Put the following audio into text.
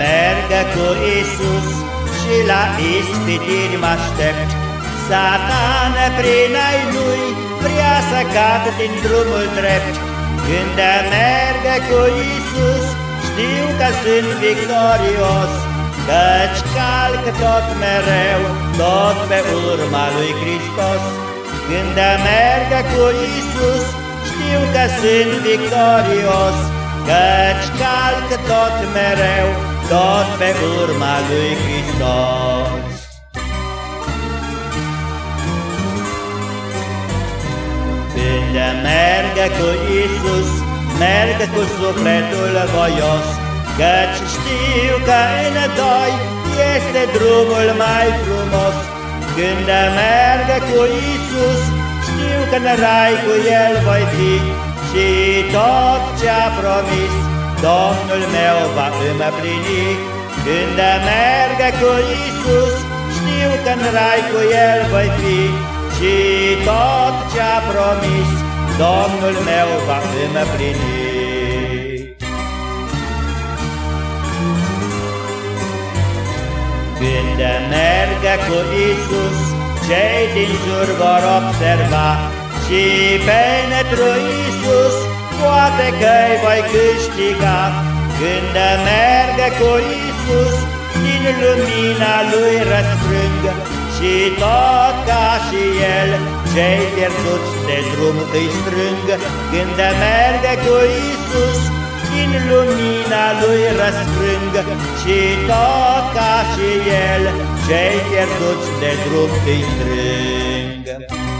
merg cu Isus și la ispitiri mă aștept, Satan prin ai lui vrea să cad din drumul drept. Când merg cu Isus știu că sunt victorios, Căci calc tot mereu, tot pe urma lui Hristos. Când merg cu Isus știu că sunt victorios, Căci calc tot mereu, tot pe urma lui Hristos. Când merg cu Isus, merg cu sufletul voios, Căci știu că în doi este drumul mai frumos. Când merg cu Isus, știu că în rai cu El voi fi, și tot ce-a promis Domnul meu va împlini Când merg cu Isus Știu că în rai cu El voi fi. Și tot ce-a promis Domnul meu va împlini Când merg cu Isus Cei din jur vor observa. Și pentru Isus poate că-i voi câștiga. Când merg cu Isus din lumina Lui răsfrâng Și tot ca și El cei pierduți de drum îi strâng. Când merg cu Isus din lumina Lui răsfrâng Și tot ca și El cei pierduți de drum îi strâng